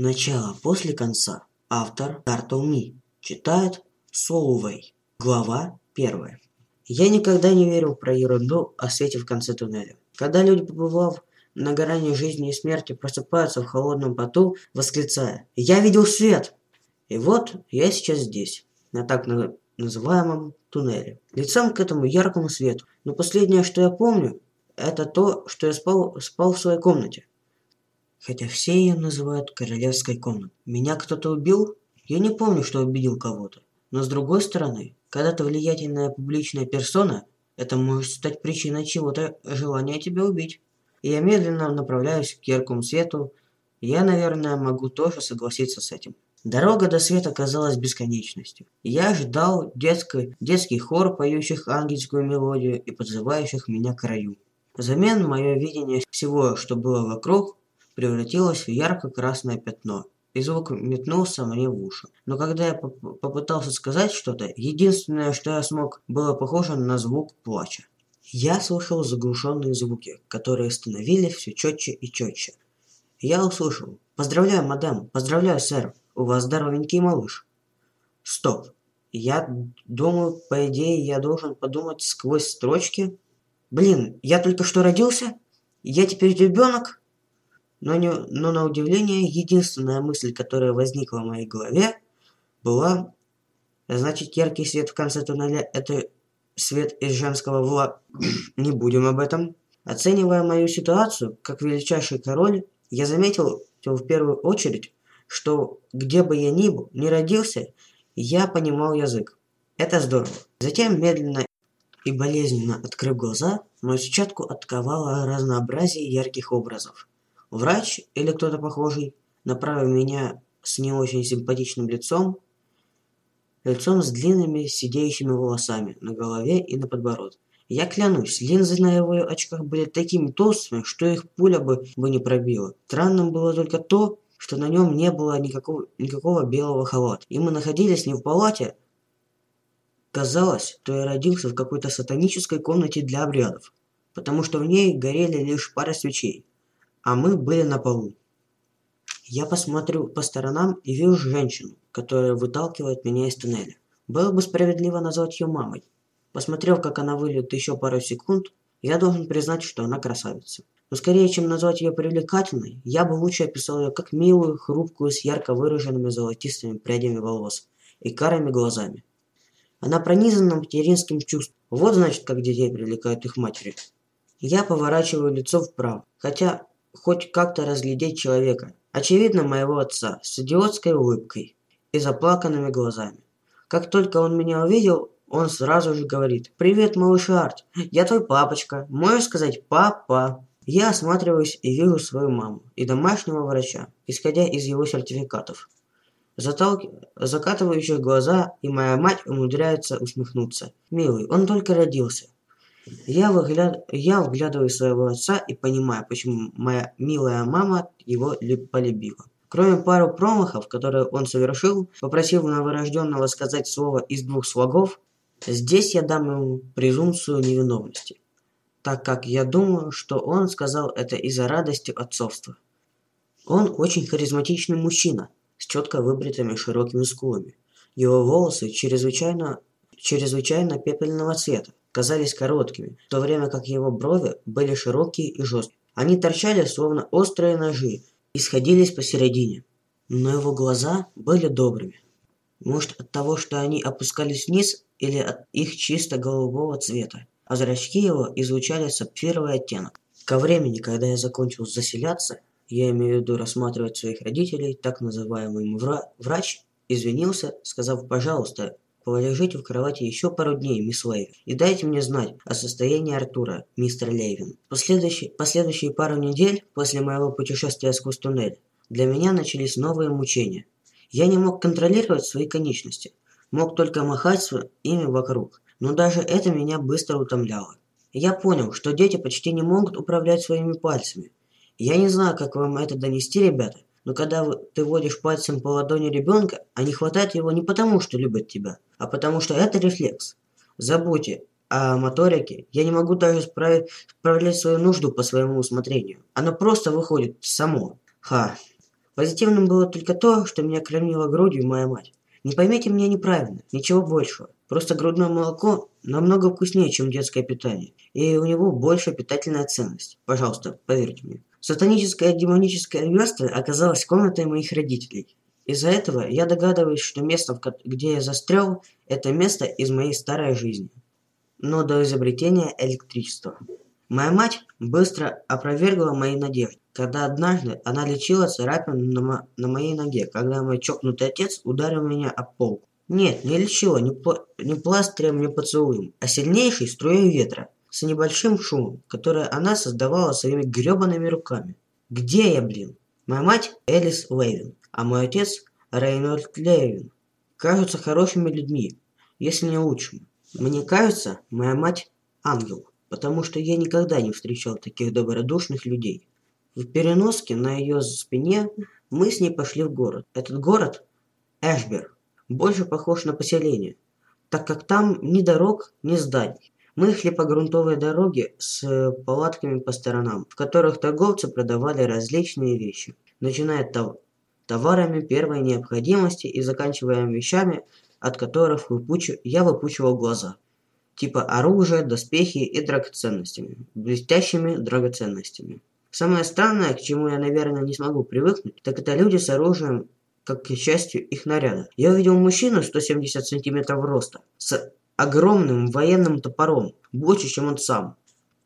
Начало после конца. Автор Тартуми. Читает Солувей. Глава первая. Я никогда не верил про ерунду о свете в конце туннеля. Когда люди, побывав на грани жизни и смерти, просыпаются в холодном поту, восклицая «Я видел свет!» И вот я сейчас здесь, на так называемом туннеле, лицом к этому яркому свету. Но последнее, что я помню, это то, что я спал, спал в своей комнате хотя все ее называют королевской комнатой. Меня кто-то убил? Я не помню, что обидел кого-то. Но с другой стороны, когда-то влиятельная публичная персона, это может стать причиной чего-то желания тебя убить. И я медленно направляюсь к яркому свету. Я, наверное, могу тоже согласиться с этим. Дорога до света казалась бесконечностью. Я ждал детской, детский хор, поющих ангельскую мелодию и подзывающих меня к краю. Взамен мое видение всего, что было вокруг, превратилось в ярко-красное пятно, и звук метнулся мне в уши. Но когда я поп попытался сказать что-то, единственное, что я смог, было похоже на звук плача. Я слышал заглушенные звуки, которые становились все четче и четче. Я услышал «Поздравляю, мадам! Поздравляю, сэр! У вас здоровенький малыш!» «Стоп! Я думаю, по идее, я должен подумать сквозь строчки. Блин, я только что родился? Я теперь ребенок? Но, не, но на удивление, единственная мысль, которая возникла в моей голове, была... Значит, яркий свет в конце туннеля – это свет из женского вла... не будем об этом. Оценивая мою ситуацию, как величайший король, я заметил в первую очередь, что где бы я ни был, не родился, я понимал язык. Это здорово. Затем медленно и болезненно открыв глаза, мою сетчатку отковало разнообразие ярких образов. Врач или кто-то похожий, направил меня с не очень симпатичным лицом, лицом с длинными сидеющими волосами на голове и на подбородке. Я клянусь, линзы на его очках были такими толстыми, что их пуля бы, бы не пробила. Странным было только то, что на нем не было никакого, никакого белого халата. И мы находились не в палате. Казалось, то я родился в какой-то сатанической комнате для обрядов, потому что в ней горели лишь пара свечей а мы были на полу. Я посмотрю по сторонам и вижу женщину, которая выталкивает меня из туннеля. Было бы справедливо назвать ее мамой. Посмотрев, как она выглядит еще пару секунд, я должен признать, что она красавица. Но скорее, чем назвать ее привлекательной, я бы лучше описал ее как милую, хрупкую, с ярко выраженными золотистыми прядями волос и карими глазами. Она пронизана материнским чувством. Вот значит, как детей привлекают их матери. Я поворачиваю лицо вправо, хотя хоть как-то разглядеть человека, очевидно моего отца, с идиотской улыбкой и заплаканными глазами. Как только он меня увидел, он сразу же говорит «Привет, малыш Арт, я твой папочка, можешь сказать «папа»?» Я осматриваюсь и вижу свою маму и домашнего врача, исходя из его сертификатов. Заталки, Закатывающих глаза, и моя мать умудряется усмехнуться. «Милый, он только родился. Я, выгляд... я вглядываю своего отца и понимаю, почему моя милая мама его полюбила. Кроме пару промахов, которые он совершил, попросив новорожденного сказать слово из двух слогов, здесь я дам ему презумпцию невиновности, так как я думаю, что он сказал это из-за радости отцовства. Он очень харизматичный мужчина, с четко выбритыми широкими скулами. Его волосы чрезвычайно чрезвычайно пепельного цвета, казались короткими, в то время как его брови были широкие и жесткие. Они торчали, словно острые ножи, и сходились посередине. Но его глаза были добрыми. Может, от того, что они опускались вниз, или от их чисто голубого цвета. А зрачки его излучали сапфировый оттенок. Ко времени, когда я закончил заселяться, я имею в виду рассматривать своих родителей, так называемый вра врач извинился, сказав «пожалуйста, Полежите в кровати еще пару дней, мисс Лейвин, и дайте мне знать о состоянии Артура, мистер Лейвин. Последующие, последующие пару недель после моего путешествия сквозь туннель для меня начались новые мучения. Я не мог контролировать свои конечности, мог только махать ими вокруг, но даже это меня быстро утомляло. Я понял, что дети почти не могут управлять своими пальцами. Я не знаю, как вам это донести, ребята, но когда ты водишь пальцем по ладони ребенка, они а хватают его не потому, что любят тебя, а потому что это рефлекс. Забудьте о моторике. Я не могу даже справить, справлять свою нужду по своему усмотрению. Оно просто выходит само. Ха. Позитивным было только то, что меня кормила грудью моя мать. Не поймите меня неправильно, ничего большего. Просто грудное молоко намного вкуснее, чем детское питание, и у него больше питательная ценность. Пожалуйста, поверьте мне. Сатаническое демоническое верство оказалось комнатой моих родителей. Из-за этого я догадываюсь, что место, где я застрял, это место из моей старой жизни. Но до изобретения электричества. Моя мать быстро опровергла мои надежды, когда однажды она лечила царапину на, мо- на моей ноге, когда мой чокнутый отец ударил меня об полку. Нет, не лечила, не, пла- не пластырем, не поцелуем, а сильнейшей струей ветра – с небольшим шумом, который она создавала своими грёбаными руками. Где я, блин? Моя мать Элис Лейвин, а мой отец Рейнольд Лейвин. Кажутся хорошими людьми, если не лучшими. Мне кажется, моя мать ангел, потому что я никогда не встречал таких добродушных людей. В переноске на ее спине мы с ней пошли в город. Этот город – Эшбер, больше похож на поселение, так как там ни дорог, ни зданий. Мы шли по грунтовой дороге с э, палатками по сторонам, в которых торговцы продавали различные вещи, начиная от товарами первой необходимости и заканчивая вещами, от которых выпучу... я выпучивал глаза, типа оружия, доспехи и драгоценностями, блестящими драгоценностями. Самое странное, к чему я, наверное, не смогу привыкнуть, так это люди с оружием как и частью их наряда. Я увидел мужчину 170 сантиметров роста с огромным военным топором, больше, чем он сам.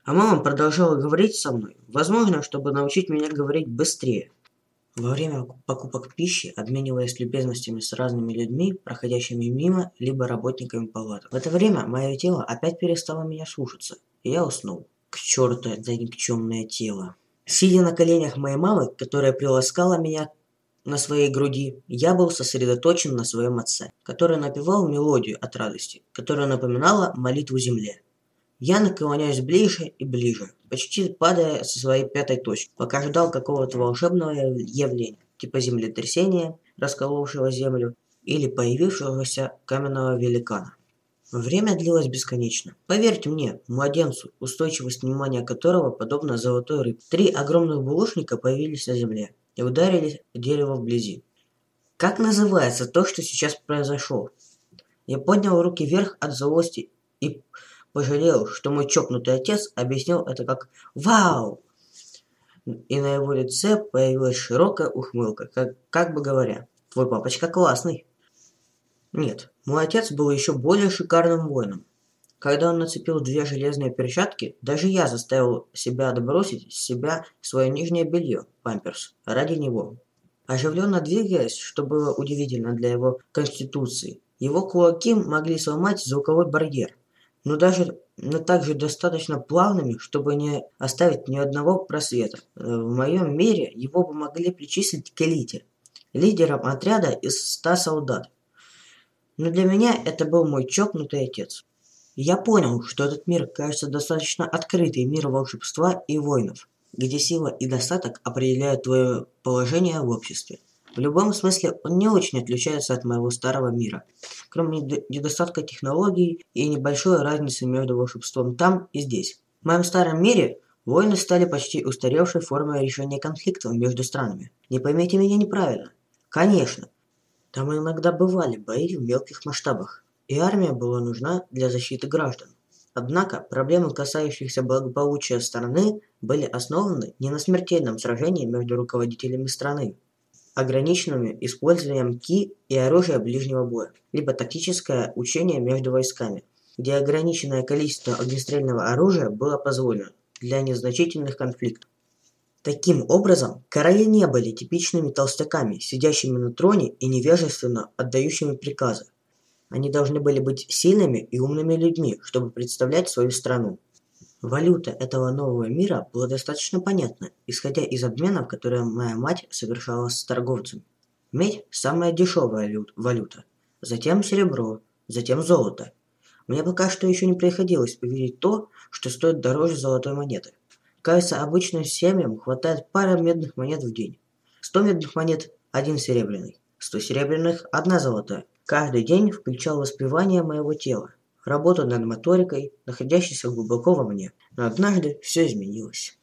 А мама продолжала говорить со мной, возможно, чтобы научить меня говорить быстрее. Во время покупок пищи, обмениваясь любезностями с разными людьми, проходящими мимо, либо работниками палаток. В это время мое тело опять перестало меня слушаться, и я уснул. К черту это никчемное тело. Сидя на коленях моей мамы, которая приласкала меня на своей груди, я был сосредоточен на своем отце, который напевал мелодию от радости, которая напоминала молитву земле. Я наклоняюсь ближе и ближе, почти падая со своей пятой точки, пока ждал какого-то волшебного явления, типа землетрясения, расколовшего землю, или появившегося каменного великана. Время длилось бесконечно. Поверьте мне, младенцу, устойчивость внимания которого подобна золотой рыбе. Три огромных булыжника появились на земле и ударили о дерево вблизи. Как называется то, что сейчас произошло? Я поднял руки вверх от злости и пожалел, что мой чокнутый отец объяснил это как «Вау!» И на его лице появилась широкая ухмылка, как, как бы говоря, «Твой папочка классный!» Нет, мой отец был еще более шикарным воином. Когда он нацепил две железные перчатки, даже я заставил себя отбросить с себя свое нижнее белье, памперс, ради него. Оживленно двигаясь, что было удивительно для его конституции, его кулаки могли сломать звуковой барьер, но даже но также достаточно плавными, чтобы не оставить ни одного просвета. В моем мире его бы могли причислить к элите, лидером отряда из ста солдат. Но для меня это был мой чокнутый отец я понял что этот мир кажется достаточно открытым мир волшебства и воинов где сила и достаток определяют твое положение в обществе в любом смысле он не очень отличается от моего старого мира, кроме недостатка технологий и небольшой разницы между волшебством там и здесь. В моем старом мире войны стали почти устаревшей формой решения конфликтов между странами. Не поймите меня неправильно. Конечно, там иногда бывали бои в мелких масштабах, и армия была нужна для защиты граждан. Однако проблемы, касающиеся благополучия страны, были основаны не на смертельном сражении между руководителями страны, ограниченными использованием ки и оружия ближнего боя, либо тактическое учение между войсками, где ограниченное количество огнестрельного оружия было позволено для незначительных конфликтов. Таким образом, короли не были типичными толстяками, сидящими на троне и невежественно отдающими приказы. Они должны были быть сильными и умными людьми, чтобы представлять свою страну. Валюта этого нового мира была достаточно понятна, исходя из обменов, которые моя мать совершала с торговцами. Медь – самая дешевая валюта, затем серебро, затем золото. Мне пока что еще не приходилось увидеть то, что стоит дороже золотой монеты. Кажется, обычным семьям хватает пара медных монет в день. 100 медных монет – один серебряный, 100 серебряных – одна золотая, Каждый день включал воспевание моего тела, работу над моторикой, находящейся глубоко во мне. Но однажды все изменилось.